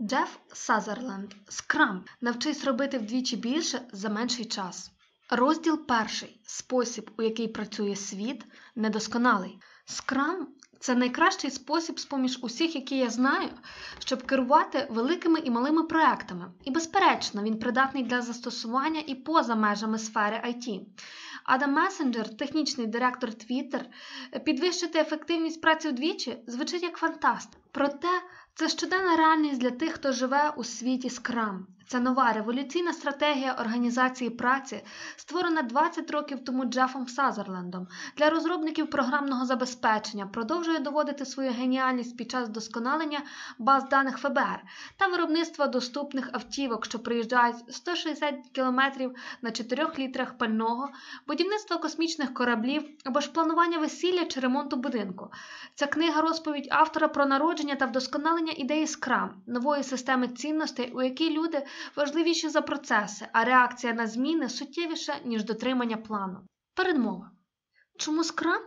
Джеф Сазерленд Скрам. Навчись робити вдвічі більше за менший час. Розділ перший. Спосіб, у який працює світ, недосконалий. Скрам це найкращий спосіб з-поміж усіх, які я знаю, щоб керувати великими і малими проектами. І, безперечно, він придатний для застосування і поза межами сфери IT. Адам Мессінджер, технічний директор Twitter, підвищити ефективність праці вдвічі звучить як фантаст. Проте це щоденна реальність для тих, хто живе у світі Scrum. Це нова революційна стратегія організації праці, створена 20 років тому Джефом Сазерлендом. Для розробників програмного забезпечення продовжує доводити свою геніальність під час вдосконалення баз даних ФБР та виробництва доступних автівок, що приїжджають 160 км на 4 літрах пального, будівництва космічних кораблів або ж планування весілля чи ремонту будинку. Ця книга розповідь автора про народження та вдосконалення ідеї Scrum, нової системи цінностей, у якій люди важливіші за процеси, а реакція на зміни суттєвіша, ніж дотримання плану. Передмова. Чому Scrum?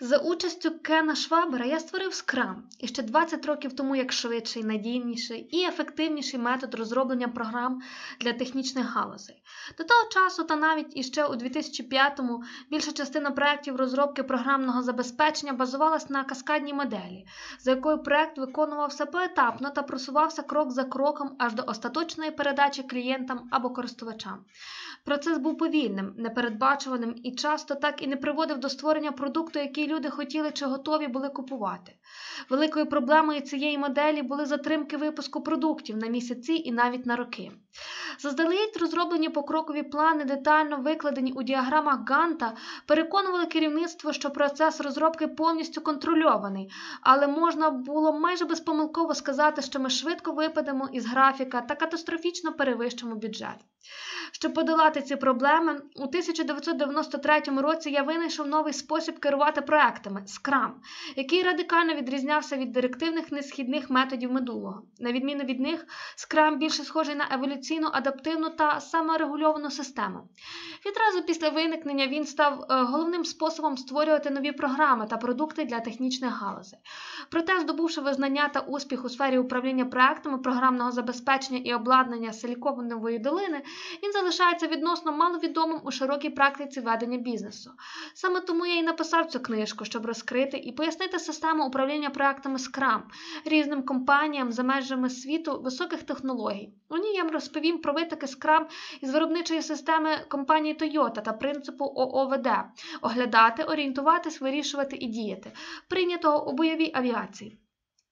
За участю Кена Швабера я створив Scrum і ще 20 років тому як швидший, надійніший і ефективніший метод розроблення програм для технічних галузей. До того часу, та навіть іще у 2005-му, більша частина проєктів розробки програмного забезпечення базувалась на каскадній моделі, за якою проєкт виконувався поетапно та просувався крок за кроком аж до остаточної передачі клієнтам або користувачам. Процес був повільним, непередбачуваним і часто так і не приводив до створення продукту, який люди хотіли чи готові були купувати. Великою проблемою цієї моделі були затримки випуску продуктів на місяці і навіть на роки. Заздалегідь розроблені покрокові плани, детально викладені у діаграмах Ганта, переконували керівництво, що процес розробки повністю контрольований, але можна було майже безпомилково сказати, що ми швидко випадемо із графіка та катастрофічно перевищимо бюджет. Щоб подолати ці проблеми, у 1993 році я винайшов новий спосіб керувати проектами Scrum, який радикально відрізнявся від директивних несхідних методів минулого. На відміну від них, Scrum більше схожий на еволюційну, адаптивну та саморегульовану систему. Відразу після виникнення він став е, головним способом створювати нові програми та продукти для технічних галузей. Проте, здобувши визнання та успіх у сфері управління проектами програмного забезпечення і обладнання Силіконової долини, він залишається відносно маловідомим у широкій практиці ведення бізнесу. Саме тому я і написав цю книжку, щоб розкрити і пояснити систему управління проектами Scrum різним компаніям за межами світу високих технологій. У ній я розповім про витоки Scrum із виробничої системи компанії Toyota та принципу ООВД оглядати, орієнтуватись, вирішувати і діяти, прийнятого у бойовій авіації.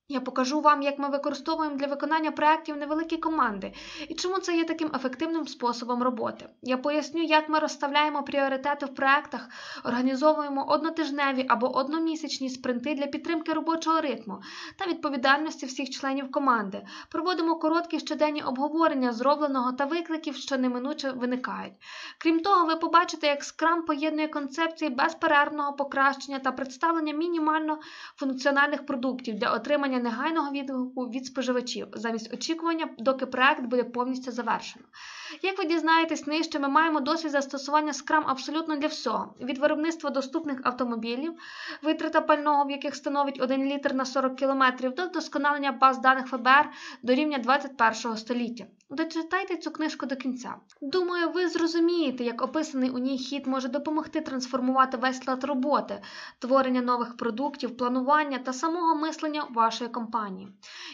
Я покажу вам, як ми використовуємо для виконання проєктів невеликі команди і чому це є таким ефективним способом роботи. Я поясню, як ми розставляємо пріоритети в проєктах, організовуємо однотижневі або одномісячні спринти для підтримки робочого ритму та відповідальності всіх членів команди. Проводимо короткі щоденні обговорення зробленого та викликів, що неминуче виникають. Крім того, ви побачите, як Scrum поєднує концепції безперервного покращення та представлення мінімально функціональних продуктів для отримання негайного відгуку від споживачів замість очікування, доки проект буде повністю завершено. Як ви дізнаєтесь нижче, ми маємо досвід застосування Scrum абсолютно для всього: від виробництва доступних автомобілів, витрата пального, в яких становить 1 літр на 40 км, до вдосконалення баз даних ФБР до рівня 21 століття. Дочитайте цю книжку до кінця. Думаю, ви зрозумієте, як описаний у ній хід може допомогти трансформувати весь лад роботи, творення нових продуктів, планування та самого мислення вашої компанії.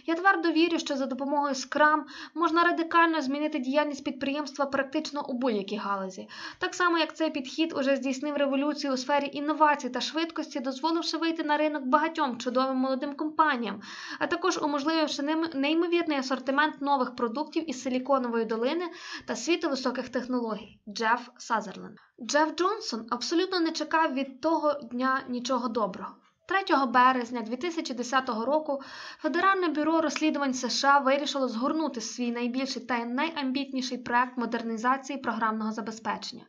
Я твердо вірю, що за допомогою Scrum можна радикально змінити діяльність підприємства практично у будь-якій галузі. Так само, як цей підхід уже здійснив революцію у сфері інновацій та швидкості, дозволивши вийти на ринок багатьом чудовим молодим компаніям, а також уможлививши неймовірний асортимент нових продуктів Силіконової долини та світу високих технологій Джеф Сазерленд. Джеф Джонсон абсолютно не чекав від того дня нічого доброго. 3 березня 2010 року Федеральне бюро розслідувань США вирішило згорнути свій найбільший та найамбітніший проект модернізації програмного забезпечення.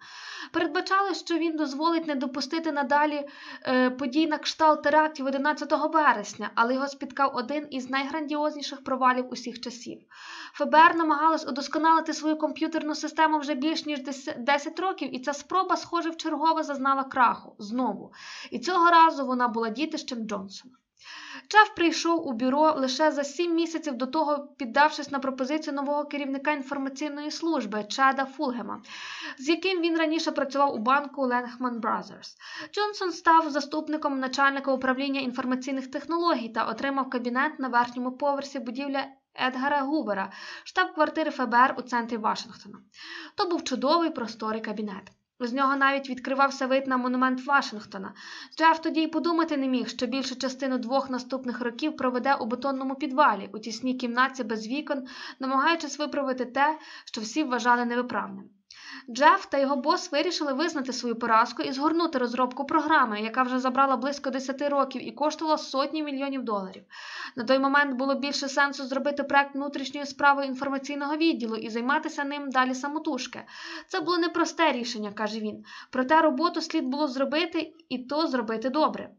Передбачали, що він дозволить не допустити надалі е, подій на кшталт терактів 11 вересня, але його спіткав один із найграндіозніших провалів усіх часів. ФБР намагалось удосконалити свою комп'ютерну систему вже більш ніж 10 років, і ця спроба, схоже, вчергове зазнала краху знову. І цього разу вона була дітищем Джонсона. Джеф прийшов у бюро лише за сім місяців до того, піддавшись на пропозицію нового керівника інформаційної служби Чада Фулгема, з яким він раніше працював у банку Ленгман Brothers. Джонсон став заступником начальника управління інформаційних технологій та отримав кабінет на верхньому поверсі будівлі Едгара Гувера, штаб-квартири ФБР у центрі Вашингтона. То був чудовий просторий кабінет. З нього навіть відкривався вид на монумент Вашингтона. Джеф тоді й подумати не міг, що більшу частину двох наступних років проведе у бетонному підвалі, у тісній кімнаті без вікон, намагаючись виправити те, що всі вважали невиправним. Джеф та його бос вирішили визнати свою поразку і згорнути розробку програми, яка вже забрала близько 10 років і коштувала сотні мільйонів доларів. На той момент було більше сенсу зробити проект внутрішньої справи інформаційного відділу і займатися ним далі самотужки. Це було непросте рішення, каже він. Проте роботу слід було зробити і то зробити добре.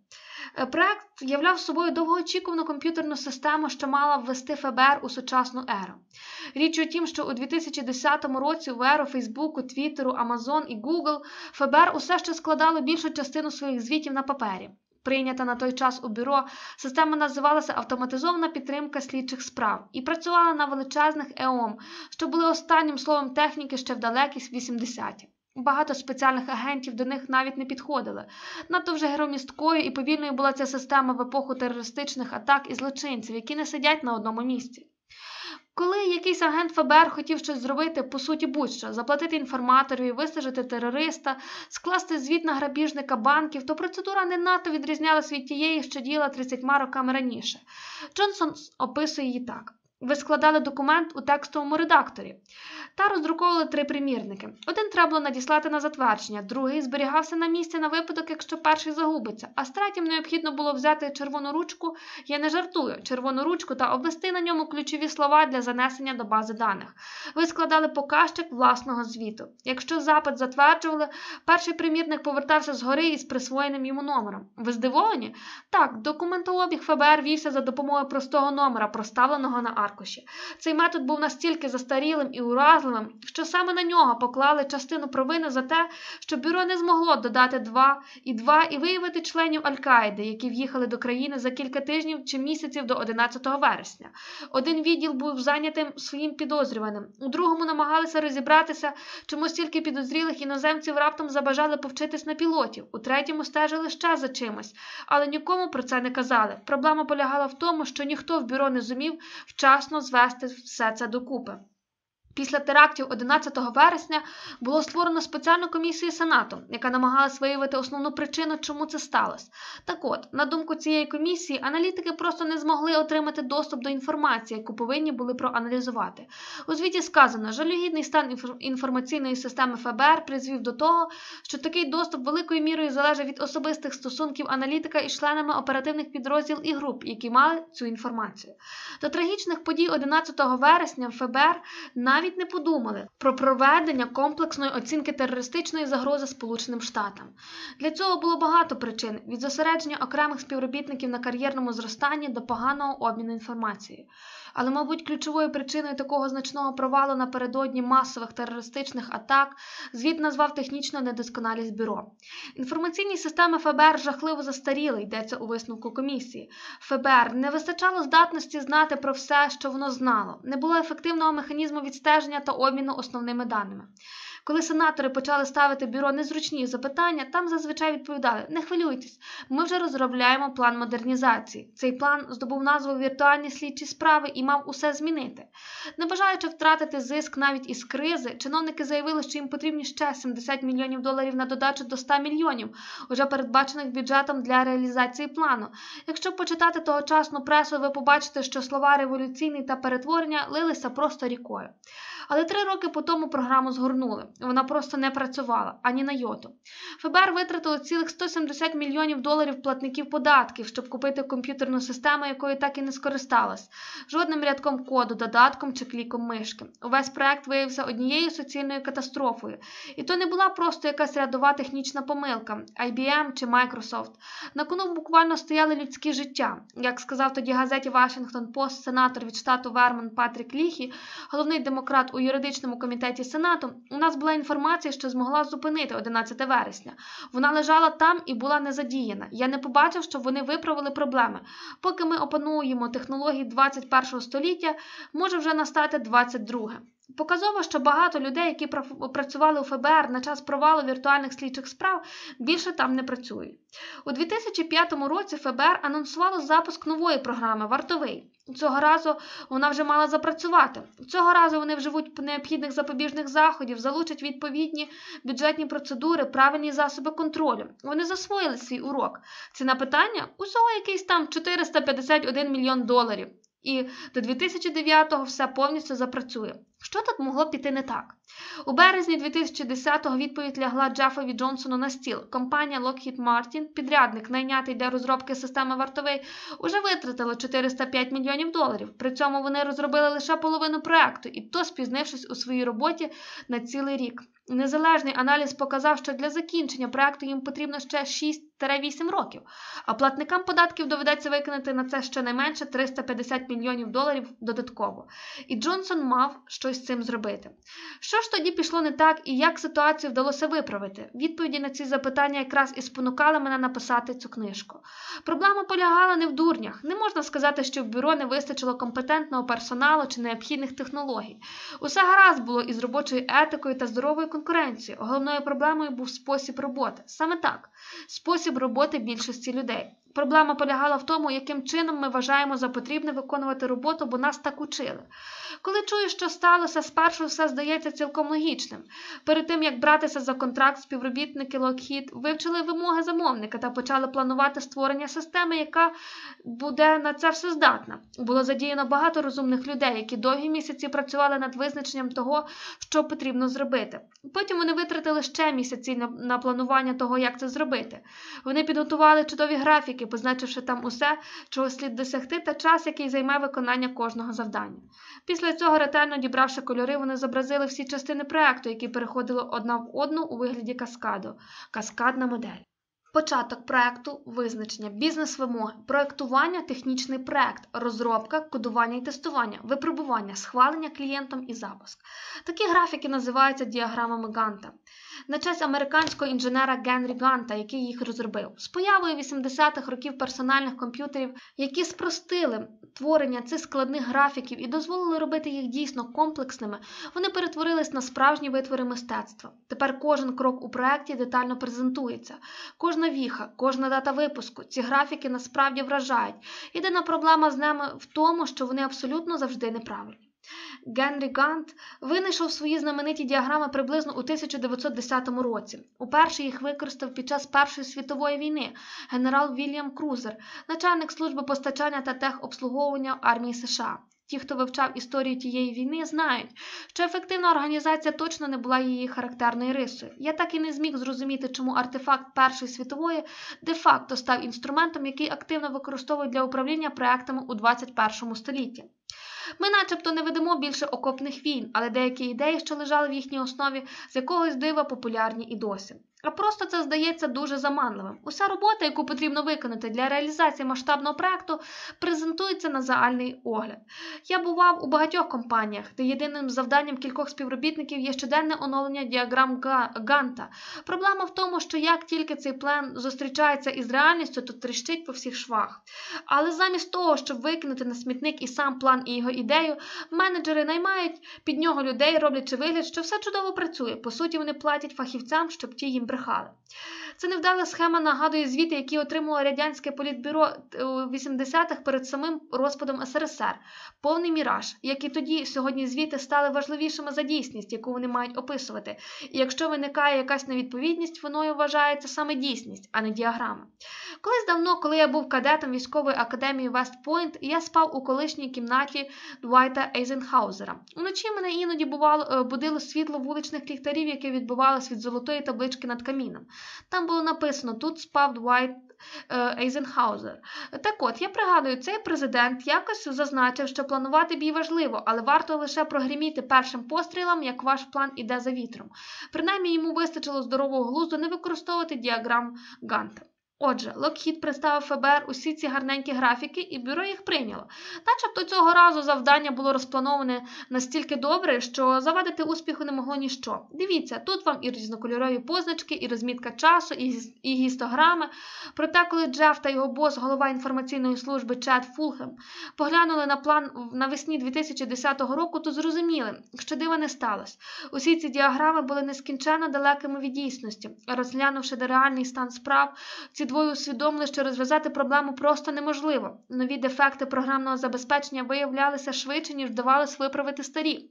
Е, проект являв собою довгоочікувану комп'ютерну систему, що мала ввести ФБР у сучасну еру. Річ у тім, що у 2010 році в еру Фейсбуку, Твіттеру, Амазон і Google ФБР усе ще складало більшу частину своїх звітів на папері. Прийнята на той час у бюро, система називалася Автоматизована підтримка слідчих справ і працювала на величезних ЕОМ, що були останнім словом техніки ще в далекі 80-ті. Багато спеціальних агентів до них навіть не підходили. Надто вже геромісткою і повільною була ця система в епоху терористичних атак і злочинців, які не сидять на одному місці. Коли якийсь агент ФБР хотів щось зробити, по суті, будь-що заплатити інформаторові, вистежити терориста, скласти звіт на грабіжника банків, то процедура не надто відрізнялася від тієї, що діяла 30 роками раніше. Джонсон описує її так. Ви складали документ у текстовому редакторі та роздруковували три примірники. Один треба було надіслати на затвердження, другий зберігався на місці на випадок, якщо перший загубиться, а з третім необхідно було взяти червону ручку, я не жартую, червону ручку та обвести на ньому ключові слова для занесення до бази даних. Ви складали показчик власного звіту. Якщо запит затверджували, перший примірник повертався згори із присвоєним йому номером. Ви здивовані? Так, документообіг ФБР вівся за допомогою простого номера, проставленого на аркуші. Цей метод був настільки застарілим і уразливим, що саме на нього поклали частину провини за те, що бюро не змогло додати два і два і виявити членів Аль-Каїди, які в'їхали до країни за кілька тижнів чи місяців до 11 вересня. Один відділ був зайнятим своїм підозрюваним, у другому намагалися розібратися, чому стільки підозрілих іноземців раптом забажали повчитись на пілотів, у третьому стежили ще за чимось, але нікому про це не казали. Проблема полягала в тому, що ніхто в бюро не зумів вчасно звести все це докупи. Після терактів 11 вересня було створено спеціальну комісію Сенату, яка намагалась виявити основну причину, чому це сталося. Так от, на думку цієї комісії, аналітики просто не змогли отримати доступ до інформації, яку повинні були проаналізувати. У звіті сказано, жалюгідний стан інформаційної системи ФБР призвів до того, що такий доступ великою мірою залежить від особистих стосунків аналітика із членами оперативних підрозділ і груп, які мали цю інформацію. До трагічних подій 11 вересня ФБР навіть навіть не подумали про проведення комплексної оцінки терористичної загрози Сполученим Штатам. Для цього було багато причин від зосередження окремих співробітників на кар'єрному зростанні до поганого обміну інформацією. Але, мабуть, ключовою причиною такого значного провалу напередодні масових терористичних атак звіт назвав технічну недосконалість бюро. Інформаційні системи ФБР жахливо застаріли, йдеться у висновку комісії. ФБР не вистачало здатності знати про все, що воно знало, не було ефективного механізму відстеження та обміну основними даними. Коли сенатори почали ставити бюро незручні запитання, там зазвичай відповідали: не хвилюйтесь, ми вже розробляємо план модернізації. Цей план здобув назву віртуальні слідчі справи і мав усе змінити. Не бажаючи втратити зиск навіть із кризи, чиновники заявили, що їм потрібні ще 70 мільйонів доларів на додачу до 100 мільйонів, уже передбачених бюджетом для реалізації плану. Якщо почитати тогочасну пресу, ви побачите, що слова революційний та перетворення лилися просто рікою. Але три роки по тому програму згорнули. Вона просто не працювала ані на йоту. ФБР витратило цілих 170 мільйонів доларів платників податків, щоб купити комп'ютерну систему, якою так і не скористалась. Жодним рядком коду, додатком чи кліком мишки. Увесь проект виявився однією соціальною катастрофою. І то не була просто якась рядова технічна помилка, IBM чи Microsoft. На кону буквально стояли людські життя. Як сказав тоді газеті Washington Post сенатор від штату Вермон Патрік Ліхі, головний демократ у юридичному комітеті Сенату, у нас була інформація, що змогла зупинити 11 вересня. Вона лежала там і була не задіяна. Я не побачив, що вони виправили проблеми. Поки ми опануємо технології 21 століття, може вже настати 22. Показово, що багато людей, які працювали у ФБР на час провалу віртуальних слідчих справ, більше там не працюють. У 2005 році ФБР анонсувало запуск нової програми Вартовий. Цього разу вона вже мала запрацювати. Цього разу вони вживуть необхідних запобіжних заходів, залучать відповідні бюджетні процедури, правильні засоби контролю. Вони засвоїли свій урок. Ціна питання усього якийсь там 451 мільйон доларів. І до 2009-го все повністю запрацює. Що тут могло піти не так? У березні 2010-го відповідь лягла Джефові Джонсону на стіл. Компанія Lockheed Martin, підрядник, найнятий для розробки системи вартовий, уже витратила 405 мільйонів доларів. При цьому вони розробили лише половину проекту, і то спізнившись у своїй роботі на цілий рік. Незалежний аналіз показав, що для закінчення проекту їм потрібно ще 6-8 років, а платникам податків доведеться виконати на це щонайменше 350 мільйонів доларів додатково. І Джонсон мав щось з цим зробити. Що ж тоді пішло не так і як ситуацію вдалося виправити? Відповіді на ці запитання якраз і спонукали мене написати цю книжку. Проблема полягала не в дурнях. Не можна сказати, що в бюро не вистачило компетентного персоналу чи необхідних технологій. Усе гаразд було із робочою етикою та здоровою конкуренцією. Головною проблемою був спосіб роботи. Саме так, спосіб роботи більшості людей. Проблема полягала в тому, яким чином ми вважаємо за потрібне виконувати роботу, бо нас так учили. Коли чуєш, що сталося, спершу все здається цілком логічним. Перед тим, як братися за контракт, співробітники Lockheed вивчили вимоги замовника та почали планувати створення системи, яка буде на це все здатна. Було задіяно багато розумних людей, які довгі місяці працювали над визначенням того, що потрібно зробити. Потім вони витратили ще місяці на планування того, як це зробити. Вони підготували чудові графіки, позначивши там усе, чого слід досягти, та час, який займе виконання кожного завдання. Після цього, ретельно дібравши кольори, вони зобразили всі частини проекту, які переходили одна в одну у вигляді каскаду, каскадна модель. Початок проекту, визначення, бізнес-вимоги, проектування, технічний проект, розробка, кодування і тестування, випробування, схвалення клієнтом і запуск. Такі графіки називаються діаграмами Ганта на честь американського інженера Генрі Ганта, який їх розробив. З появою 80-х років персональних комп'ютерів, які спростили творення цих складних графіків і дозволили робити їх дійсно комплексними, вони перетворились на справжні витвори мистецтва. Тепер кожен крок у проєкті детально презентується. Кожна віха, кожна дата випуску, ці графіки насправді вражають. Єдина проблема з ними в тому, що вони абсолютно завжди неправильні. Генрі Гант винайшов свої знамениті діаграми приблизно у 1910 році. Уперше їх використав під час Першої світової війни генерал Вільям Крузер, начальник служби постачання та техобслуговування армії США. Ті, хто вивчав історію тієї війни, знають, що ефективна організація точно не була її характерною рисою. Я так і не зміг зрозуміти, чому артефакт Першої світової де-факто став інструментом, який активно використовують для управління проектами у 21 столітті. Ми начебто не ведемо більше окопних війн, але деякі ідеї, що лежали в їхній основі, з якогось дива популярні і досі. А просто це здається дуже заманливим. Уся робота, яку потрібно виконати для реалізації масштабного проекту, презентується на загальний огляд. Я бував у багатьох компаніях, де єдиним завданням кількох співробітників є щоденне оновлення діаграм Ганта. Проблема в тому, що як тільки цей план зустрічається із реальністю, то тріщить по всіх швах. Але замість того, щоб викинути на смітник і сам план і його ідею, менеджери наймають під нього людей, роблячи вигляд, що все чудово працює. По суті, вони платять фахівцям, щоб ті їм брехали. Це невдала схема нагадує звіти, які отримало радянське політбюро у 80-х перед самим розпадом СРСР, повний міраж, як і тоді сьогодні звіти стали важливішими за дійсність, яку вони мають описувати. І якщо виникає якась невідповідність, воною вважається саме дійсність, а не діаграма. Колись давно, коли я був кадетом військової академії Вестпойнт, я спав у колишній кімнаті Дуайта Ейзенхаузера. Уночі мене іноді бувало е, будило світло вуличних ліхтарів, яке відбувалось від золотої таблички над каміном. Там було написано: тут спав Дуайт е, Ейзенхауер. Так от, я пригадую, цей президент якось зазначив, що планувати бій важливо, але варто лише прогриміти першим пострілом, як ваш план іде за вітром. Принаймні йому вистачило здорового глузду не використовувати діаграм Ганта. Отже, Локхід представив ФБР усі ці гарненькі графіки, і бюро їх прийняло. Начебто цього разу завдання було розплановане настільки добре, що завадити успіху не могло ніщо. Дивіться, тут вам і різнокольорові позначки, і розмітка часу, і, гістограми. Проте, коли Джеф та його бос, голова інформаційної служби Чет Фулхем, поглянули на план навесні 2010 року, то зрозуміли, що дива не сталося. Усі ці діаграми були нескінченно далекими від дійсності. Розглянувши де реальний стан справ, ці двоє усвідомили, що розв'язати проблему просто неможливо. Нові дефекти програмного забезпечення виявлялися швидше, ніж вдавалось виправити старі.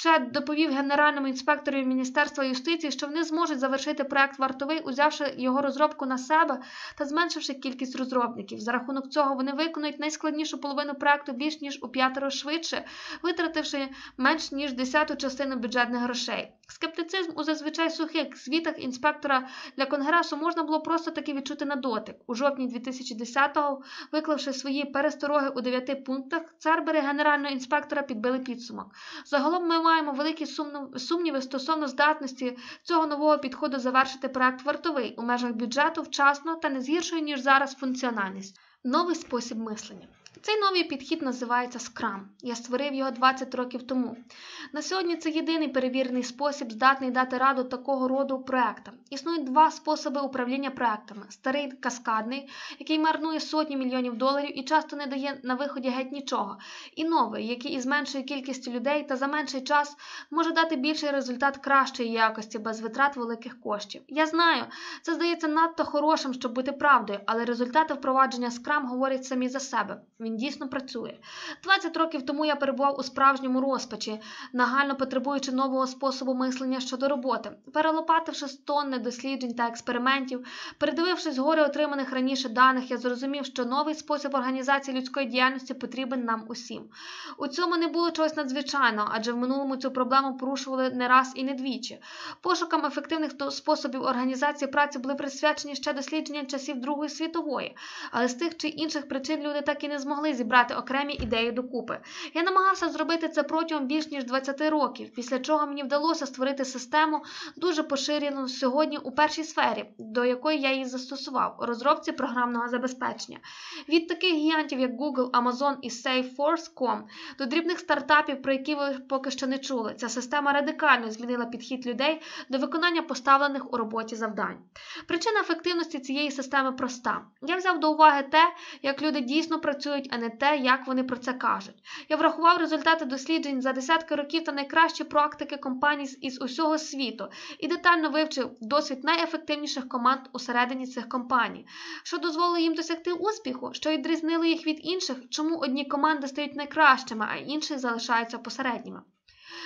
Чет доповів генеральному інспектору Міністерства юстиції, що вони зможуть завершити проект вартовий, узявши його розробку на себе та зменшивши кількість розробників. За рахунок цього вони виконують найскладнішу половину проекту більш ніж у п'ятеро швидше, витративши менш ніж десяту частину бюджетних грошей. Скептицизм у зазвичай сухих звітах інспектора для конгресу можна було просто таки відчути на дотик. У жовтні 2010-го, виклавши свої перестороги у дев'яти пунктах, царбери генерального інспектора підбили підсумок. Загалом ми маємо великі сумніви стосовно здатності цього нового підходу завершити проект вартовий у межах бюджету вчасно та не згіршує, ніж зараз функціональність. Новий спосіб мислення. Цей новий підхід називається Scrum. Я створив його 20 років тому. На сьогодні це єдиний перевірений спосіб, здатний дати раду такого роду проектам. Існують два способи управління проектами: старий каскадний, який марнує сотні мільйонів доларів і часто не дає на виході геть нічого, і новий, який із меншою кількістю людей та за менший час може дати більший результат кращої якості без витрат великих коштів. Я знаю, це здається надто хорошим, щоб бути правдою, але результати впровадження Scrum говорять самі за себе. Він дійсно працює. 20 років тому я перебував у справжньому розпачі, нагально потребуючи нового способу мислення щодо роботи, перелопативши тонни досліджень та експериментів, передивившись гори отриманих раніше даних, я зрозумів, що новий спосіб організації людської діяльності потрібен нам усім. У цьому не було чогось надзвичайного, адже в минулому цю проблему порушували не раз і не двічі. Пошукам ефективних способів організації праці були присвячені ще дослідження часів Другої світової, але з тих чи інших причин люди так і не змогли змогли зібрати окремі ідеї докупи. Я намагався зробити це протягом більш ніж 20 років, після чого мені вдалося створити систему, дуже поширену сьогодні у першій сфері, до якої я її застосував розробці програмного забезпечення. Від таких гігантів, як Google, Amazon і SafeForce.com, до дрібних стартапів, про які ви поки що не чули. Ця система радикально змінила підхід людей до виконання поставлених у роботі завдань. Причина ефективності цієї системи проста. Я взяв до уваги те, як люди дійсно працюють а не те, як вони про це кажуть. Я врахував результати досліджень за десятки років та найкращі практики компаній із усього світу і детально вивчив досвід найефективніших команд усередині цих компаній, що дозволило їм досягти успіху, що відрізнило їх від інших, чому одні команди стають найкращими, а інші залишаються посередніми.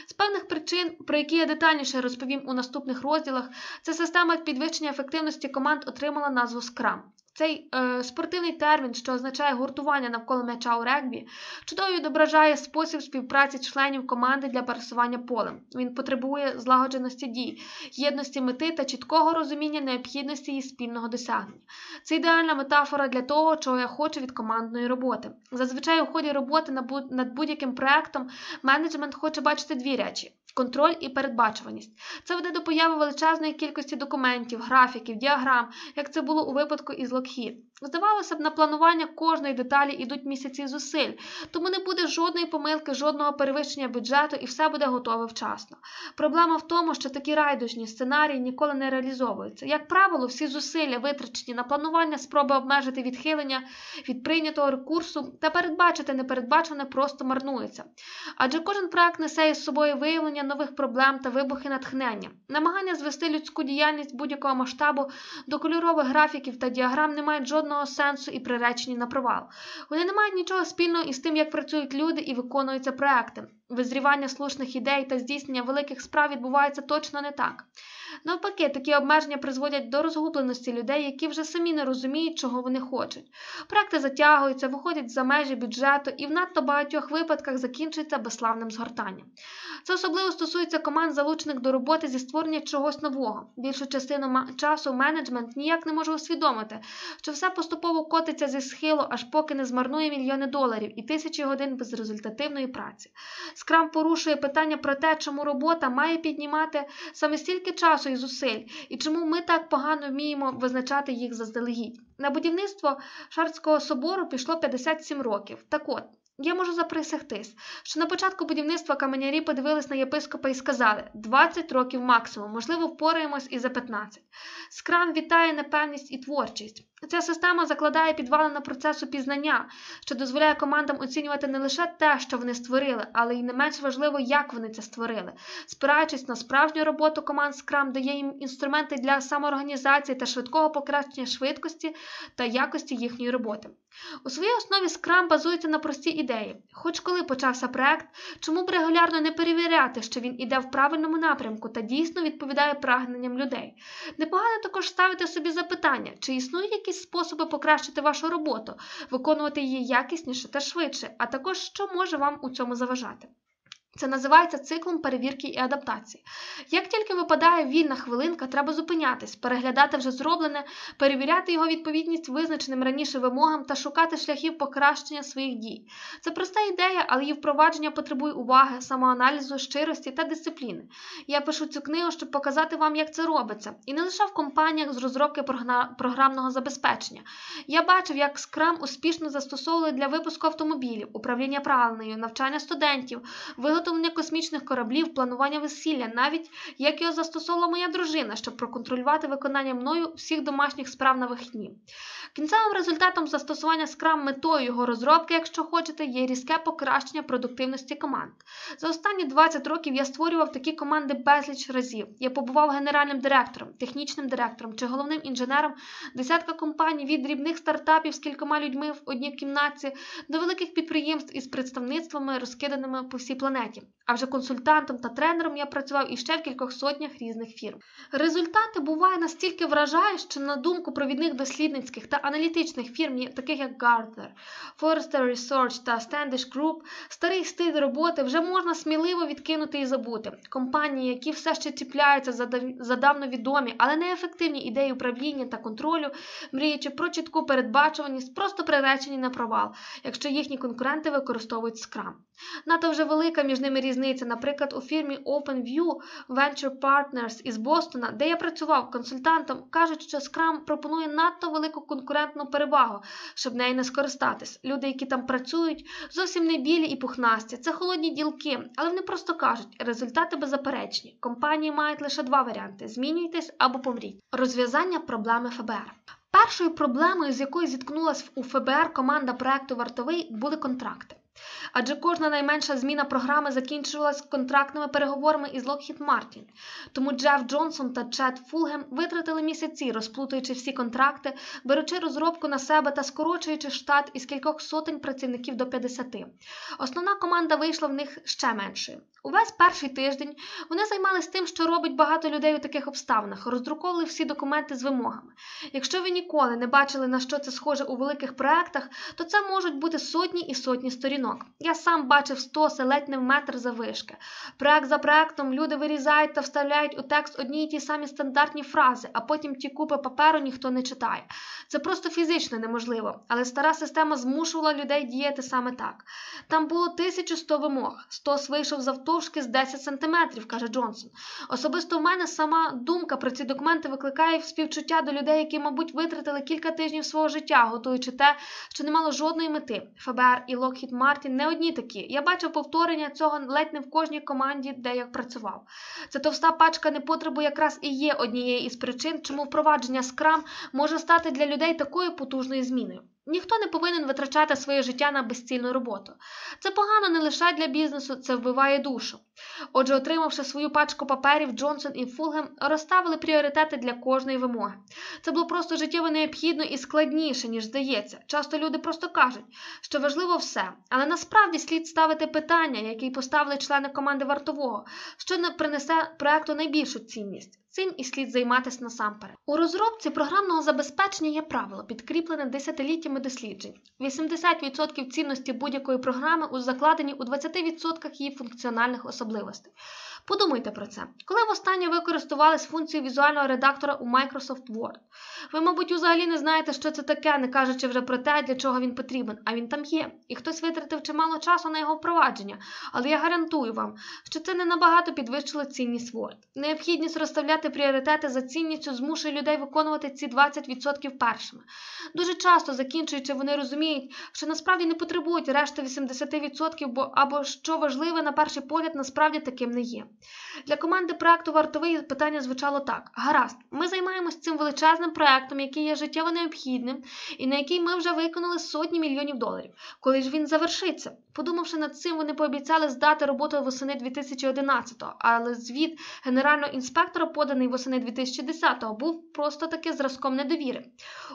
З певних причин, про які я детальніше розповім у наступних розділах, ця система підвищення ефективності команд отримала назву Scrum. Цей е, спортивний термін, що означає гуртування навколо м'яча у регбі, чудово відображає спосіб співпраці членів команди для пересування полем. Він потребує злагодженості дій, єдності мети та чіткого розуміння необхідності її спільного досягнення. Це ідеальна метафора для того, чого я хочу від командної роботи. Зазвичай у ході роботи над будь-яким проектом менеджмент хоче бачити дві речі. Контроль і передбачуваність. Це веде до появи величезної кількості документів, графіків, діаграм, як це було у випадку із Lockheed. Здавалося б, на планування кожної деталі йдуть місяці зусиль, тому не буде жодної помилки, жодного перевищення бюджету і все буде готове вчасно. Проблема в тому, що такі райдужні сценарії ніколи не реалізовуються. Як правило, всі зусилля, витрачені на планування, спроби обмежити відхилення від прийнятого рекурсу та передбачити непередбачене просто марнуються. Адже кожен проект несе із собою виявлення нових проблем та вибухи натхнення. Намагання звести людську діяльність будь-якого масштабу до кольорових графіків та діаграм не мають жодного жодного сенсу і приречені на провал. Вони не мають нічого спільного із тим, як працюють люди і виконуються проекти. Визрівання слушних ідей та здійснення великих справ відбувається точно не так. Навпаки, такі обмеження призводять до розгубленості людей, які вже самі не розуміють, чого вони хочуть. Проекти затягуються, виходять за межі бюджету і в надто багатьох випадках закінчуються безславним згортанням. Це особливо стосується команд, залучених до роботи зі створення чогось нового. Більшу частину часу менеджмент ніяк не може усвідомити, що все поступово котиться зі схилу, аж поки не змарнує мільйони доларів і тисячі годин безрезультативної праці. Скрам порушує питання про те, чому робота має піднімати саме стільки часу і зусиль, і чому ми так погано вміємо визначати їх заздалегідь. На будівництво Шарського собору пішло 57 років. Так от. Я можу заприсягтись, що на початку будівництва каменярі подивились на єпископа і сказали 20 років максимум, можливо, впораємось і за 15. Скрам вітає непевність і творчість. Ця система закладає підвалини процесу пізнання, що дозволяє командам оцінювати не лише те, що вони створили, але й не менш важливо, як вони це створили. Спираючись на справжню роботу команд Scrum дає їм інструменти для самоорганізації та швидкого покращення швидкості та якості їхньої роботи. У своїй основі Scrum базується на простій ідеї. Хоч коли почався проект, чому б регулярно не перевіряти, що він іде в правильному напрямку та дійсно відповідає прагненням людей. Непогано також ставити собі запитання, чи існують якісь способи покращити вашу роботу, виконувати її якісніше та швидше, а також що може вам у цьому заважати. Це називається циклом перевірки і адаптації. Як тільки випадає вільна хвилинка, треба зупинятись, переглядати вже зроблене, перевіряти його відповідність визначеним раніше вимогам та шукати шляхів покращення своїх дій. Це проста ідея, але її впровадження потребує уваги, самоаналізу, щирості та дисципліни. Я пишу цю книгу, щоб показати вам, як це робиться, і не лише в компаніях з розробки програмного забезпечення. Я бачив, як Scrum успішно застосовували для випуску автомобілів, управління пральнею, навчання студентів, виготовлення космічних кораблів, планування весілля, навіть як його застосовувала моя дружина, щоб проконтролювати виконання мною всіх домашніх справ на вихідні. Кінцевим результатом застосування Scrum метою його розробки, якщо хочете, є різке покращення продуктивності команд. За останні 20 років я створював такі команди безліч разів. Я побував генеральним директором, технічним директором чи головним інженером десятка компаній від дрібних стартапів з кількома людьми в одній кімнаті до великих підприємств із представництвами, розкиданими по всій планеті. А вже консультантом та тренером я працював іще в кількох сотнях різних фірм. Результати буває настільки вражають, що на думку провідних дослідницьких та аналітичних фірм, таких як Gartner, Forrester Research та Standish Group, старий стиль роботи вже можна сміливо відкинути і забути. Компанії, які все ще чіпляються за давно відомі, але неефективні ідеї управління та контролю, мріючи про чітку передбачуваність, просто приречені на провал, якщо їхні конкуренти використовують Scrum. Надто вже велика між ними різниця, наприклад, у фірмі OpenView Venture Partners із Бостона, де я працював консультантом, кажуть, що Scrum пропонує надто велику конкурентну перевагу, щоб нею не скористатись. Люди, які там працюють, зовсім не білі і пухнасті. Це холодні ділки, але вони просто кажуть, результати беззаперечні. Компанії мають лише два варіанти: змінюйтесь або помріть. Розв'язання проблеми ФБР. Першою проблемою, з якою зіткнулася у ФБР команда проекту Вартовий, були контракти. Адже кожна найменша зміна програми закінчувалась контрактними переговорами із Lockheed Martin. Тому Джеф Джонсон та Чет Фулгем витратили місяці, розплутуючи всі контракти, беручи розробку на себе та скорочуючи штат із кількох сотень працівників до 50. Основна команда вийшла в них ще меншою. Увесь перший тиждень вони займалися тим, що робить багато людей у таких обставинах, роздруковували всі документи з вимогами. Якщо ви ніколи не бачили, на що це схоже у великих проектах, то це можуть бути сотні і сотні сторінок. Я сам бачив стоси ледь не в метр завишки. Проект за проектом люди вирізають та вставляють у текст одні й ті самі стандартні фрази, а потім ті купи паперу ніхто не читає. Це просто фізично неможливо, але стара система змушувала людей діяти саме так. Там було 1100 вимог, стос вийшов завтовшки з 10 сантиметрів, каже Джонсон. Особисто в мене сама думка про ці документи викликає співчуття до людей, які, мабуть, витратили кілька тижнів свого життя, готуючи те, що не мало жодної мети. ФБР і Локхід Мартін не одні такі. Я бачив повторення цього ледь не в кожній команді, де я працював. Ця товста пачка непотребу якраз і є однією із причин, чому впровадження скрам може стати для людей такою потужною зміною. Ніхто не повинен витрачати своє життя на безцільну роботу. Це погано не лише для бізнесу, це вбиває душу. Отже, отримавши свою пачку паперів, Джонсон і Фулгем розставили пріоритети для кожної вимоги. Це було просто життєво необхідно і складніше, ніж здається. Часто люди просто кажуть, що важливо все, але насправді слід ставити питання, які поставили члени команди вартового, що не принесе проекту найбільшу цінність. Цим і слід займатися насамперед. У розробці програмного забезпечення є правило, підкріплене десятиліттями досліджень. 80% цінності будь-якої програми закладені у 20% її функціональних особливостей особливостей. Подумайте про це. Коли востаннє ви користувались функцією візуального редактора у Microsoft Word? Ви, мабуть, взагалі не знаєте, що це таке, не кажучи вже про те, для чого він потрібен, а він там є. І хтось витратив чимало часу на його впровадження, але я гарантую вам, що це не набагато підвищило цінність Word. Необхідність розставляти пріоритети за цінністю змушує людей виконувати ці 20% першими. Дуже часто закінчуючи, вони розуміють, що насправді не потребують решти 80%, бо або що важливе на перший погляд насправді таким не є. Для команди проекту вартовий питання звучало так: гаразд, ми займаємось цим величезним проектом, який є життєво необхідним, і на який ми вже виконали сотні мільйонів доларів. Коли ж він завершиться? Подумавши над цим, вони пообіцяли здати роботу восени 2011-го, але звіт генерального інспектора, поданий восени 2010-го, був просто таки зразком недовіри.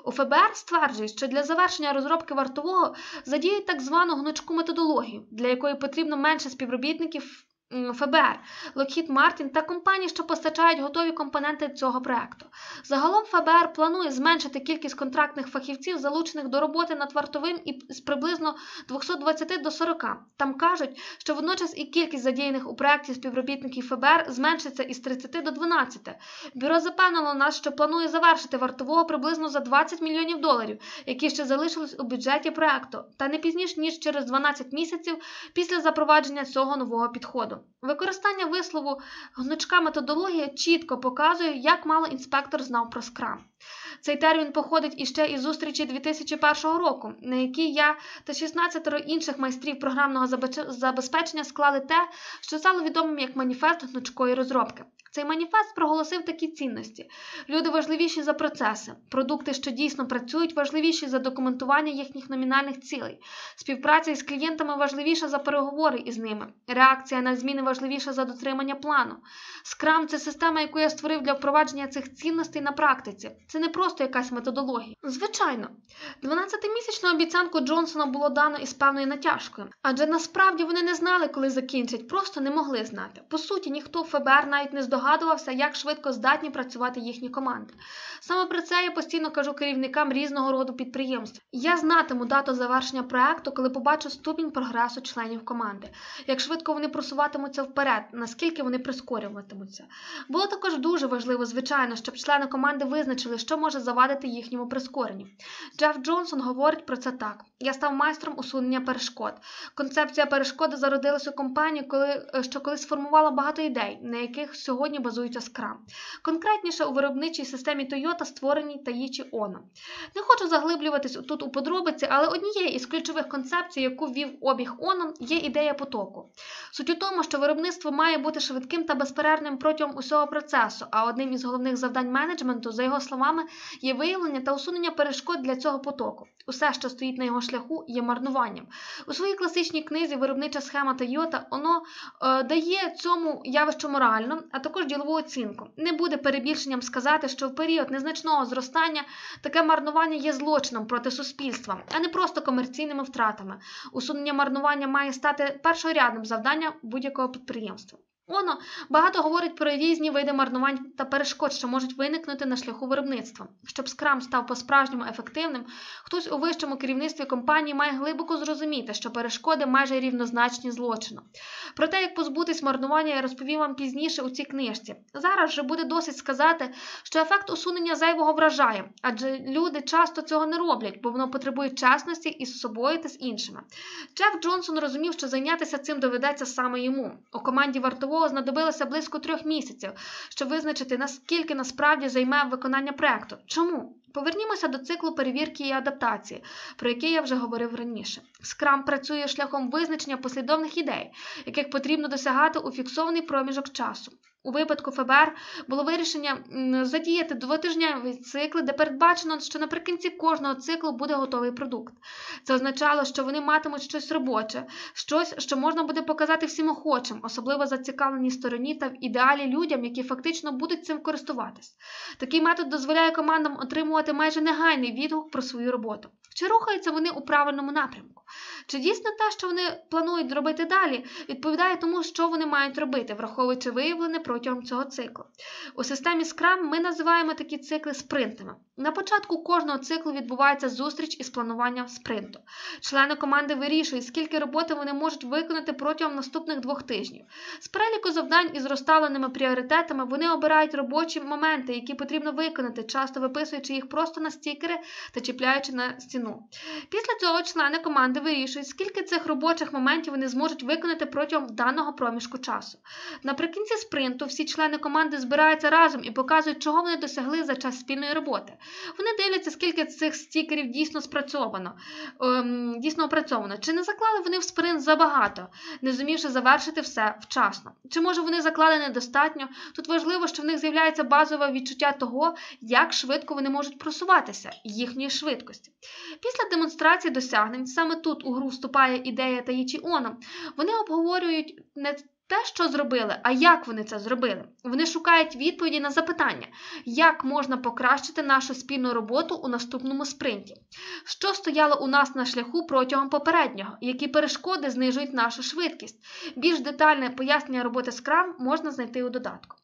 У ФБР стверджують, що для завершення розробки вартового задіють так звану гнучку методологію, для якої потрібно менше співробітників. ФБР, Lockheed Martin та компанії, що постачають готові компоненти цього проекту. Загалом ФБР планує зменшити кількість контрактних фахівців, залучених до роботи над вартовим і з приблизно 220 до 40. Там кажуть, що водночас і кількість задіяних у проекті співробітників ФБР зменшиться із 30 до 12. Бюро запевнило нас, що планує завершити вартового приблизно за 20 мільйонів доларів, які ще залишились у бюджеті проекту, та не пізніше ніж через 12 місяців після запровадження цього нового підходу. Використання вислову гнучка методологія чітко показує, як мало інспектор знав про скрам. Цей термін походить іще із зустрічі 2001 року, на якій я та 16 інших майстрів програмного забезпечення склали те, що стало відомим як маніфест гнучкої розробки. Цей маніфест проголосив такі цінності: люди важливіші за процеси, продукти, що дійсно працюють, важливіші за документування їхніх номінальних цілей, співпраця із клієнтами важливіша за переговори із ними, реакція на зміни важливіша за дотримання плану. Скрам це система, яку я створив для впровадження цих цінностей на практиці. Це не просто якась методологія. Звичайно, 12-місячну обіцянку Джонсона було дано із певною натяжкою, адже насправді вони не знали, коли закінчать, просто не могли знати. По суті, ніхто в ФБР навіть не здогадував здогадувався, як швидко здатні працювати їхні команди. Саме про це я постійно кажу керівникам різного роду підприємств. Я знатиму дату завершення проекту, коли побачу ступінь прогресу членів команди, як швидко вони просуватимуться вперед, наскільки вони прискорюватимуться. Було також дуже важливо, звичайно, щоб члени команди визначили, що може завадити їхньому прискоренню. Джеф Джонсон говорить про це так: я став майстром усунення перешкод. Концепція перешкоди зародилась у компанії, коли що коли сформувала багато ідей, на яких сьогодні сьогодні базується Scrum. Конкретніше у виробничій системі Toyota створеній Таїчі Оно. Не хочу заглиблюватись тут у подробиці, але однією із ключових концепцій, яку ввів обіг Оно, є ідея потоку. Суть у тому, що виробництво має бути швидким та безперервним протягом усього процесу, а одним із головних завдань менеджменту, за його словами, є виявлення та усунення перешкод для цього потоку. Усе, що стоїть на його шляху, є марнуванням. У своїй класичній книзі Виробнича схема Toyota воно е, дає цьому явищу морально, а також ділову оцінку. Не буде перебільшенням сказати, що в період незначного зростання таке марнування є злочином проти суспільства, а не просто комерційними втратами. Усунення марнування має стати першорядним завданням будь-якого підприємства. Воно багато говорить про різні види марнувань та перешкод, що можуть виникнути на шляху виробництва. Щоб скрам став по-справжньому ефективним, хтось у вищому керівництві компанії має глибоко зрозуміти, що перешкоди майже рівнозначні злочину. Про те, як позбутись марнування, я розповім вам пізніше у цій книжці. Зараз вже буде досить сказати, що ефект усунення зайвого вражає, адже люди часто цього не роблять, бо воно потребує чесності із собою та з іншими. Джеф Джонсон розумів, що зайнятися цим доведеться саме йому. У команді вартового якого знадобилося близько трьох місяців, щоб визначити, наскільки насправді займе виконання проекту. Чому? Повернімося до циклу перевірки і адаптації, про який я вже говорив раніше. Скрам працює шляхом визначення послідовних ідей, яких потрібно досягати у фіксований проміжок часу. У випадку ФБР було вирішення задіяти двотижневі цикли, де передбачено, що наприкінці кожного циклу буде готовий продукт. Це означало, що вони матимуть щось робоче, щось, що можна буде показати всім охочим, особливо зацікавленій стороні та в ідеалі людям, які фактично будуть цим користуватись. Такий метод дозволяє командам отримувати майже негайний відгук про свою роботу. Чи рухаються вони у правильному напрямку? Чи дійсно те, що вони планують робити далі, відповідає тому, що вони мають робити, враховуючи виявлене протягом цього циклу. У системі Scrum ми називаємо такі цикли спринтами. На початку кожного циклу відбувається зустріч із плануванням спринту. Члени команди вирішують, скільки роботи вони можуть виконати протягом наступних двох тижнів. З переліку завдань із розставленими пріоритетами вони обирають робочі моменти, які потрібно виконати, часто виписуючи їх просто на стікери та чіпляючи на стіну. Після цього члени команди вирішують, скільки цих робочих моментів вони зможуть виконати протягом даного проміжку часу. Наприкінці спринту всі члени команди збираються разом і показують, чого вони досягли за час спільної роботи. Вони дивляться, скільки цих стікерів дійсно спрацьовано, ем, дійсно опрацьовано. Чи не заклали вони в спринт забагато, не зумівши завершити все вчасно? Чи може вони заклали недостатньо? Тут важливо, що в них з'являється базове відчуття того, як швидко вони можуть просуватися, їхньої швидкості. Після демонстрації досягнень саме тут у гру вступає ідея Таїчі Оно. Вони обговорюють не те, що зробили, а як вони це зробили. Вони шукають відповіді на запитання, як можна покращити нашу спільну роботу у наступному спринті, що стояло у нас на шляху протягом попереднього, які перешкоди знижують нашу швидкість. Більш детальне пояснення роботи Scrum можна знайти у додатку.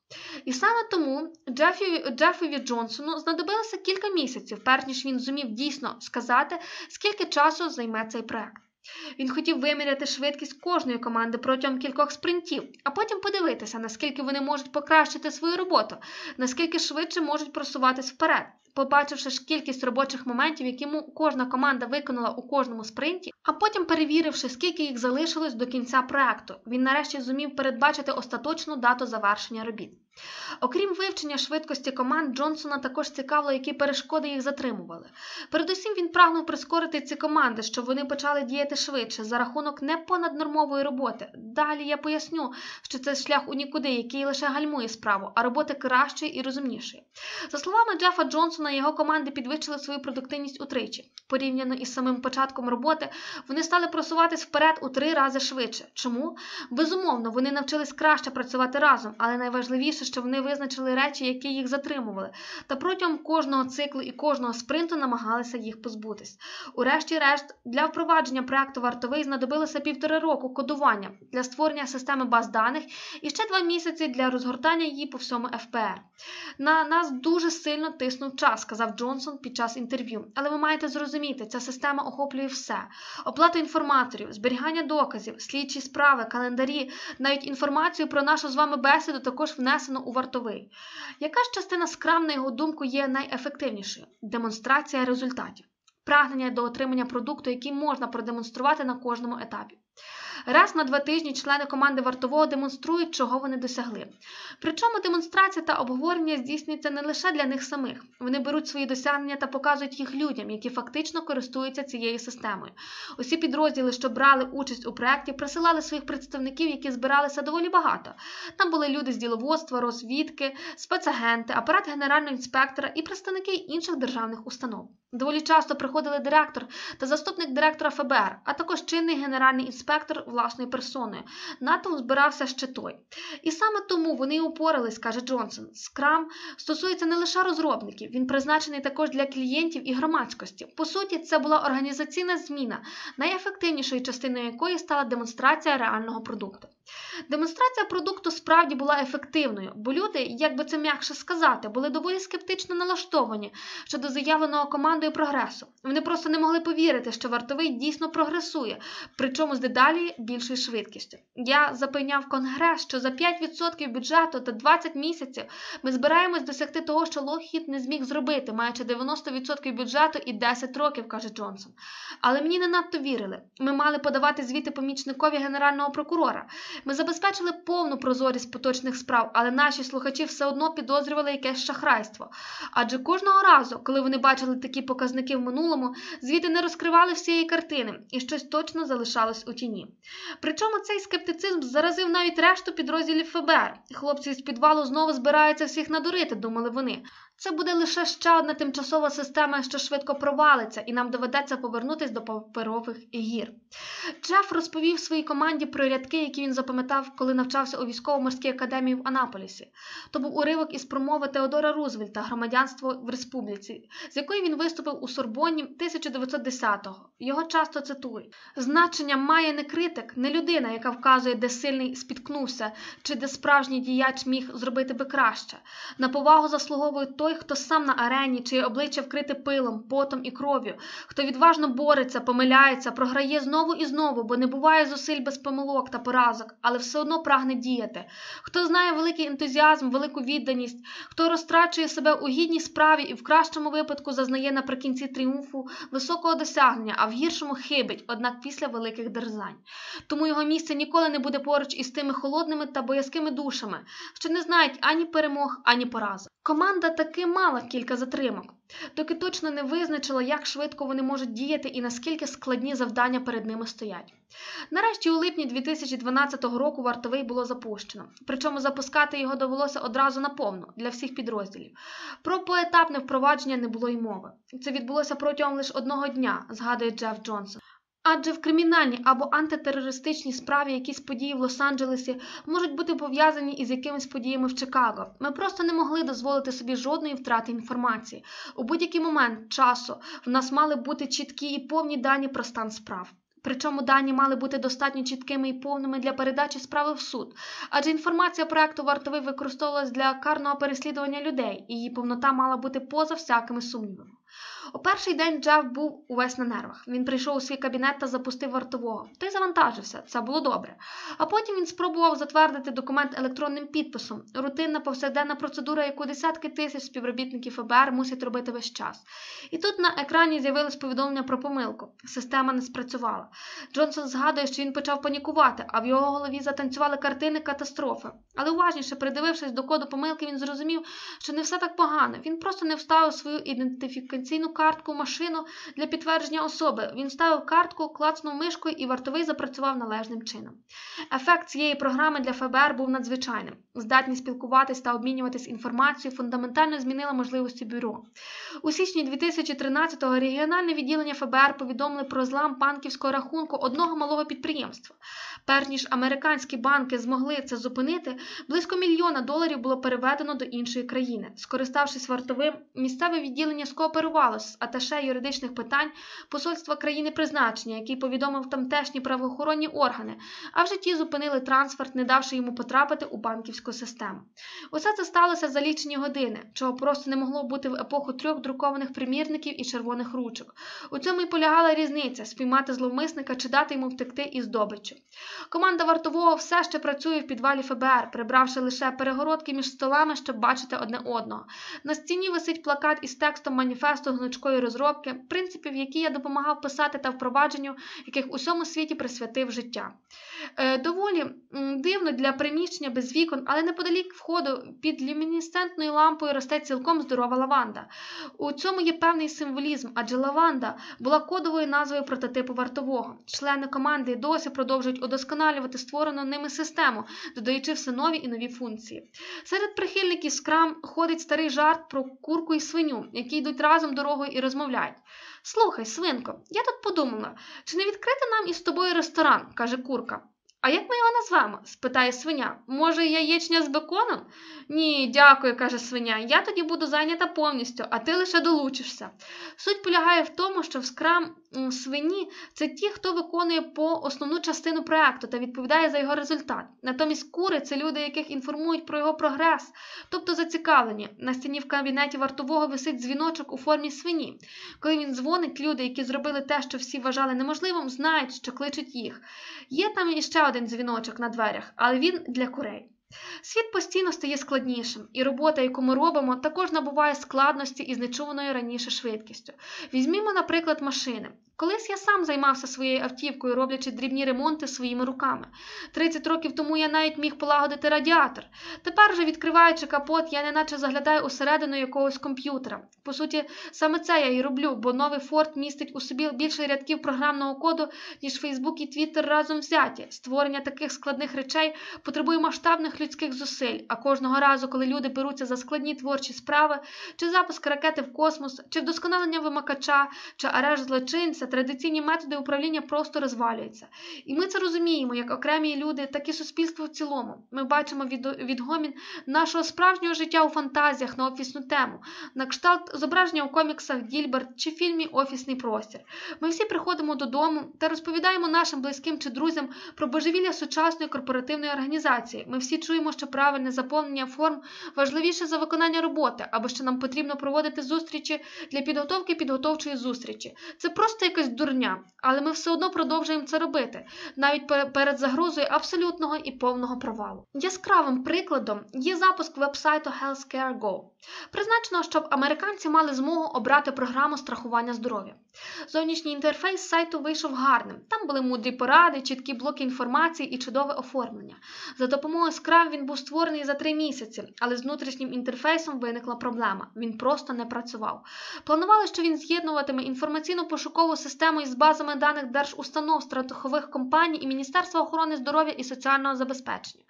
І саме тому Джеффі, Джеффові Джонсону знадобилося кілька місяців, перш ніж він зумів дійсно сказати, скільки часу займе цей проект. Він хотів виміряти швидкість кожної команди протягом кількох спринтів, а потім подивитися, наскільки вони можуть покращити свою роботу, наскільки швидше можуть просуватись вперед. Побачивши ж кількість робочих моментів, які кожна команда виконала у кожному спринті, а потім перевіривши, скільки їх залишилось до кінця проекту, він нарешті зумів передбачити остаточну дату завершення робіт. Окрім вивчення швидкості команд, Джонсона також цікавило, які перешкоди їх затримували. Передусім він прагнув прискорити ці команди, щоб вони почали діяти швидше за рахунок не понаднормової роботи. Далі я поясню, що це шлях у нікуди, який лише гальмує справу, а роботи кращої і розумнішої. За словами Джефа Джонсона, його команди підвищили свою продуктивність утричі. Порівняно із самим початком роботи, вони стали просуватись вперед у три рази швидше. Чому? Безумовно, вони навчились краще працювати разом, але найважливіше, що вони визначили речі, які їх затримували, та протягом кожного циклу і кожного спринту намагалися їх позбутись. Урешті-решт, для впровадження проекту вартовий знадобилося півтори року кодування для створення системи баз даних і ще два місяці для розгортання її по всьому ФПР. На нас дуже сильно тиснув час, сказав Джонсон під час інтерв'ю. Але ви маєте зрозуміти, ця система охоплює все: оплату інформаторів, зберігання доказів, слідчі справи, календарі, навіть інформацію про нашу з вами бесіду також внесено у вартовий. Яка ж частина скрам, на його думку, є найефективнішою? Демонстрація результатів. Прагнення до отримання продукту, який можна продемонструвати на кожному етапі. Раз на два тижні члени команди вартового демонструють, чого вони досягли. Причому демонстрація та обговорення здійснюються не лише для них самих. Вони беруть свої досягнення та показують їх людям, які фактично користуються цією системою. Усі підрозділи, що брали участь у проєкті, присилали своїх представників, які збиралися доволі багато. Там були люди з діловодства, розвідки, спецагенти, апарат генерального інспектора і представники інших державних установ. Доволі часто приходили директор та заступник директора ФБР, а також чинний генеральний інспектор власною персоною. Натовп збирався ще той. І саме тому вони й упорались, каже Джонсон. Скрам стосується не лише розробників, він призначений також для клієнтів і громадськості. По суті, це була організаційна зміна, найефективнішою частиною якої стала демонстрація реального продукту. Демонстрація продукту справді була ефективною, бо люди, як би це м'якше сказати, були доволі скептично налаштовані щодо заявленого командою прогресу. Вони просто не могли повірити, що вартовий дійсно прогресує, причому з дедалі більшою швидкістю. Я запевняв Конгрес, що за 5% бюджету та 20 місяців ми збираємось досягти того, що Лохід не зміг зробити, маючи 90% бюджету і 10 років, каже Джонсон. Але мені не надто вірили. Ми мали подавати звіти помічникові генерального прокурора. Ми забезпечили повну прозорість поточних справ, але наші слухачі все одно підозрювали якесь шахрайство. Адже кожного разу, коли вони бачили такі показники в минулому, звіти не розкривали всієї картини і щось точно залишалось у тіні. Причому цей скептицизм заразив навіть решту підрозділів ФБР. Хлопці з підвалу знову збираються всіх надурити, думали вони. Це буде лише ще одна тимчасова система, що швидко провалиться, і нам доведеться повернутися до паперових гір. Джеф розповів своїй команді про рядки, які він запам'ятав, коли навчався у військово-морській академії в Анаполісі. То був уривок із промови Теодора Рузвельта Громадянство в республіці, з якої він виступив у Сорбонні 1910-го. Його часто цитують. Значення має не критик, не людина, яка вказує, де сильний спіткнувся, чи де справжній діяч міг зробити би краще. На повагу заслуговує той, хто сам на арені, чиє обличчя вкрите пилом, потом і кров'ю, хто відважно бореться, помиляється, програє знову і знову, бо не буває зусиль без помилок та поразок, але все одно прагне діяти. Хто знає великий ентузіазм, велику відданість, хто розтрачує себе у гідній справі і в кращому випадку зазнає наприкінці тріумфу високого досягнення, а в гіршому хибить, однак після великих дерзань. Тому його місце ніколи не буде поруч із тими холодними та боязкими душами, що не знають ані перемог, ані поразок. Команда таки мала кілька затримок, доки точно не визначила, як швидко вони можуть діяти і наскільки складні завдання перед ними стоять. Нарешті, у липні 2012 року вартовий було запущено, причому запускати його довелося одразу наповну для всіх підрозділів. Про поетапне впровадження не було й мови. Це відбулося протягом лише одного дня, згадує Джеф Джонсон. Адже в кримінальній або антитерористичній справі якісь події в Лос-Анджелесі можуть бути пов'язані із якимись подіями в Чикаго. Ми просто не могли дозволити собі жодної втрати інформації. У будь-який момент часу в нас мали бути чіткі і повні дані про стан справ. Причому дані мали бути достатньо чіткими і повними для передачі справи в суд, адже інформація проекту вартовий використовувалась для карного переслідування людей, і її повнота мала бути поза всякими сумнівами. У перший день Джеф був увесь на нервах. Він прийшов у свій кабінет та запустив вартового. Той завантажився, це було добре. А потім він спробував затвердити документ електронним підписом. Рутинна повсякденна процедура, яку десятки тисяч співробітників ФБР мусять робити весь час. І тут на екрані з'явилось повідомлення про помилку. Система не спрацювала. Джонсон згадує, що він почав панікувати, а в його голові затанцювали картини катастрофи. Але уважніше, придивившись до коду помилки, він зрозумів, що не все так погано. Він просто не вставив свою ідентифікаційну картку машину для підтвердження особи. Він вставив картку, клацнув мишкою і вартовий запрацював належним чином. Ефект цієї програми для ФБР був надзвичайним. Здатність спілкуватись та обмінюватись інформацією фундаментально змінила можливості бюро. У січні 2013-го регіональне відділення ФБР повідомили про злам банківського рахунку одного малого підприємства. Перш ніж американські банки змогли це зупинити, близько мільйона доларів було переведено до іншої країни. Скориставшись вартовим, місцеве відділення скооперувалося з аташе юридичних питань посольства країни призначення, який повідомив тамтешні правоохоронні органи, а вже ті зупинили трансфер, не давши йому потрапити у банківську систему. Усе це сталося за лічені години, чого просто не могло бути в епоху трьох друкованих примірників і червоних ручок. У цьому й полягала різниця спіймати зловмисника чи дати йому втекти із здобиччю. Команда вартового все ще працює в підвалі ФБР, прибравши лише перегородки між столами, щоб бачити одне одного. На стіні висить плакат із текстом маніфесту гнучкої розробки, принципів, які я допомагав писати та впровадженню, яких усьому світі присвятив життя. Е, доволі дивно для приміщення без вікон, але неподалік входу під люмінесцентною лампою росте цілком здорова лаванда. У цьому є певний символізм, адже лаванда була кодовою назвою прототипу вартового. Члени команди досі продовжують удосконалювати створену ними систему, додаючи все нові і нові функції. Серед прихильників Scrum ходить старий жарт про курку і свиню, які йдуть разом дорогою і розмовляють. Слухай, свинко, я тут подумала, чи не відкрити нам із тобою ресторан, каже курка. А як ми його назвемо? спитає свиня. Може, яєчня з беконом? Ні, дякую, каже свиня. Я тоді буду зайнята повністю, а ти лише долучишся. Суть полягає в тому, що в скрам свині це ті, хто виконує по основну частину проекту та відповідає за його результат. Натомість кури це люди, яких інформують про його прогрес, тобто зацікавлені. На стіні в кабінеті вартового висить дзвіночок у формі свині. Коли він дзвонить, люди, які зробили те, що всі вважали неможливим, знають, що кличуть їх. Є там іще один дзвіночок на дверях, але він для курей. Світ постійно стає складнішим, і робота, яку ми робимо, також набуває складності із нечуваною раніше швидкістю. Візьмімо, наприклад, машини. Колись я сам займався своєю автівкою, роблячи дрібні ремонти своїми руками. 30 років тому я навіть міг полагодити радіатор. Тепер же, відкриваючи капот, я неначе заглядаю усередину якогось комп'ютера. По суті, саме це я і роблю, бо новий Ford містить у собі більше рядків програмного коду, ніж Facebook і Twitter разом взяті. Створення таких складних речей потребує масштабних людських зусиль, а кожного разу, коли люди беруться за складні творчі справи, чи запуск ракети в космос, чи вдосконалення вимикача, чи арешт злочинця, традиційні методи управління просто розвалюються. І ми це розуміємо як окремі люди, так і суспільство в цілому. Ми бачимо відгомін нашого справжнього життя у фантазіях на офісну тему, на кшталт зображення у коміксах Дільберт чи фільмі Офісний простір. Ми всі приходимо додому та розповідаємо нашим близьким чи друзям про божевілля сучасної корпоративної організації. Ми всі чуємо, що правильне заповнення форм важливіше за виконання роботи, або що нам потрібно проводити зустрічі для підготовки підготовчої зустрічі. Це просто якась дурня, але ми все одно продовжуємо це робити, навіть перед загрозою абсолютного і повного провалу. Яскравим прикладом є запуск вебсайту Healthcare.go. Призначено, щоб американці мали змогу обрати програму страхування здоров'я. Зовнішній інтерфейс сайту вийшов гарним. Там були мудрі поради, чіткі блоки інформації і чудове оформлення. За допомогою Scrum він був створений за три місяці, але з внутрішнім інтерфейсом виникла проблема. Він просто не працював. Планували, що він з'єднуватиме інформаційно-пошукову систему із базами даних держустанов, страхових компаній і Міністерства охорони здоров'я і соціального забезпечення.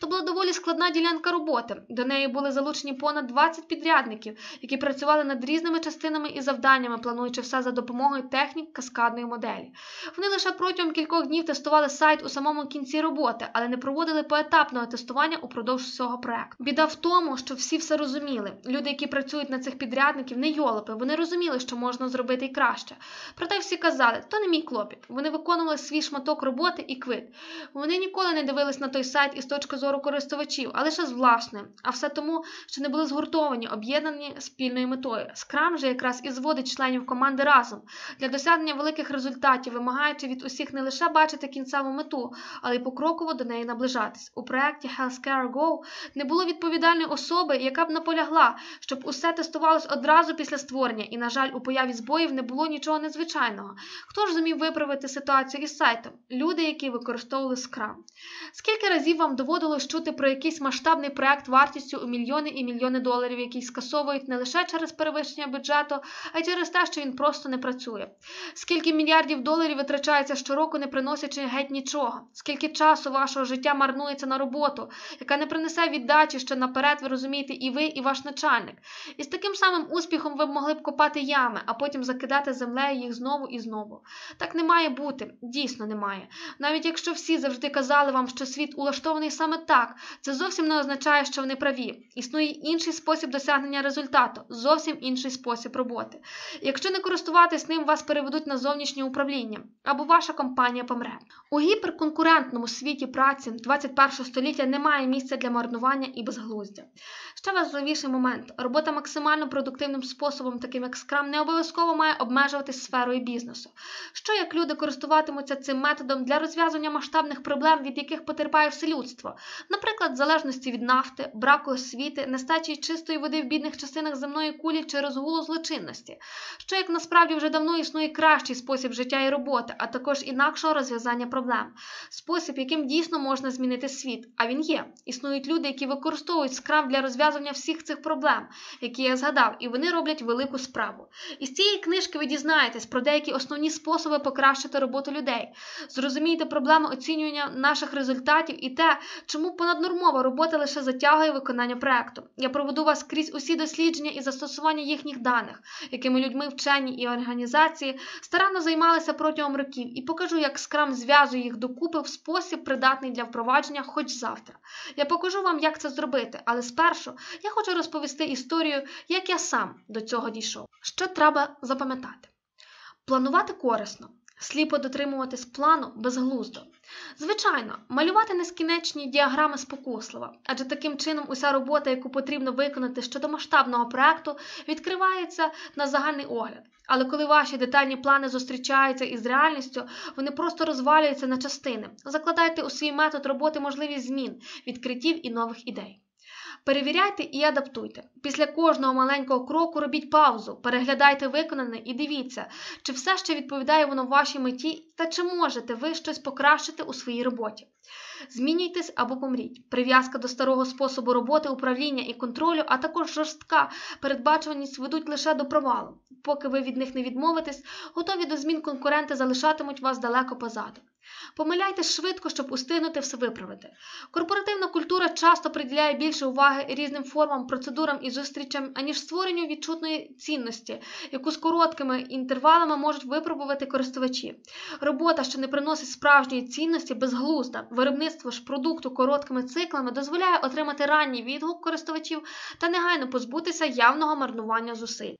То була доволі складна ділянка роботи. До неї були залучені понад 20 підрядників, які працювали над різними частинами і завданнями, плануючи все за допомогою технік каскадної моделі. Вони лише протягом кількох днів тестували сайт у самому кінці роботи, але не проводили поетапного тестування упродовж всього проекту. Біда в тому, що всі все розуміли. Люди, які працюють на цих підрядників, не йолопи, вони розуміли, що можна зробити і краще. Проте всі казали, то не мій клопіт. Вони виконували свій шматок роботи і квит. Вони ніколи не дивились на той сайт із точки зору користувачів, а лише з власної. А все тому, що не були згуртовані, об'єднані спільною метою. Скрам же якраз і зводить членів команди разом для досягнення великих результатів, вимагаючи від усіх не лише бачити кінцеву мету, але й покроково до неї наближатись. У проєкті Healthcare Go не було відповідальної особи, яка б наполягла, щоб усе тестувалось одразу після створення, і, на жаль, у появі збоїв не було нічого незвичайного. Хто ж зумів виправити ситуацію із сайтом? Люди, які використовували Scrum. Скільки разів вам доводилось чути про якийсь масштабний проект вартістю у мільйони і мільйони доларів, який скасовують не лише через перевищення бюджету, а й через те, що він просто не працює? Скільки мільярдів доларів витрачається щороку, не приносячи геть нічого? Скільки часу вашого життя марнується на роботу, яка не принесе віддачі, що наперед ви розумієте і ви, і ваш начальник? І з таким самим успіхом ви б могли б копати ями, а потім закидати землею їх знову і знову. Так не має бути, дійсно немає. Навіть якщо всі завжди казали вам, що світ улаштований саме так, це зовсім не означає, що вони праві. Існує інший спосіб досягнення результату, зовсім інший спосіб роботи. Якщо не користуватись ним, вас переведуть на зовнішнє управління або ваша компанія помре. У гіперконкурентному світі праці 21 століття немає місця для марнування і безглуздя. Ще важливіший момент: робота максимально продуктивним способом, таким як Scrum, не обов'язково має обмежуватись сферою бізнесу. Що як люди користуватимуться цим методом для розв'язання масштабних проблем, від яких потерпає все людство, наприклад, залежності від нафти, браку освіти, нестачі чистої води в бідних частинах земної кулі чи розгулу злочинності, що як насправді вже давно існує кращий спосіб життя і роботи, а також інакшого розв'язання проблем, спосіб, яким дійсно можна змінити світ. А він є. Існують люди, які використовують скрам для розв'язання всіх цих проблем, які я згадав, і вони роблять велику справу. Із цієї книжки ви дізнаєтесь про деякі основні способи покращити роботу людей, зрозумієте проблеми оцінювання наших результатів і те, чому понаднормова робота лише затягує виконання проекту. Я проведу вас крізь усі дослідження і застосування їхніх даних, якими людьми вчені і організації старанно займалися протягом років, і покажу, як скрам зв'язує їх докупи в спосіб, придатний для впровадження хоч завтра. Я покажу вам, як це зробити, але спершу я хочу розповісти історію, як я сам до цього дійшов. Що треба запам'ятати? Планувати корисно. Сліпо дотримуватись плану безглуздо. Звичайно, малювати нескінченні діаграми спокусливо, адже таким чином уся робота, яку потрібно виконати щодо масштабного проекту, відкривається на загальний огляд. Але коли ваші детальні плани зустрічаються із реальністю, вони просто розвалюються на частини. Закладайте у свій метод роботи можливість змін, відкриттів і нових ідей. Перевіряйте і адаптуйте. Після кожного маленького кроку робіть паузу, переглядайте виконане і дивіться, чи все ще відповідає воно вашій меті та чи можете ви щось покращити у своїй роботі. Змінюйтесь або помріть. Прив'язка до старого способу роботи, управління і контролю, а також жорстка передбачуваність ведуть лише до провалу. Поки ви від них не відмовитесь, готові до змін конкуренти залишатимуть вас далеко позаду. Помиляйтесь швидко, щоб устигнути все виправити. Корпоративна культура часто приділяє більше уваги різним формам, процедурам і зустрічам, аніж створенню відчутної цінності, яку з короткими інтервалами можуть випробувати користувачі. Робота, що не приносить справжньої цінності, безглузда. Виробництво ж продукту короткими циклами дозволяє отримати ранній відгук користувачів та негайно позбутися явного марнування зусиль.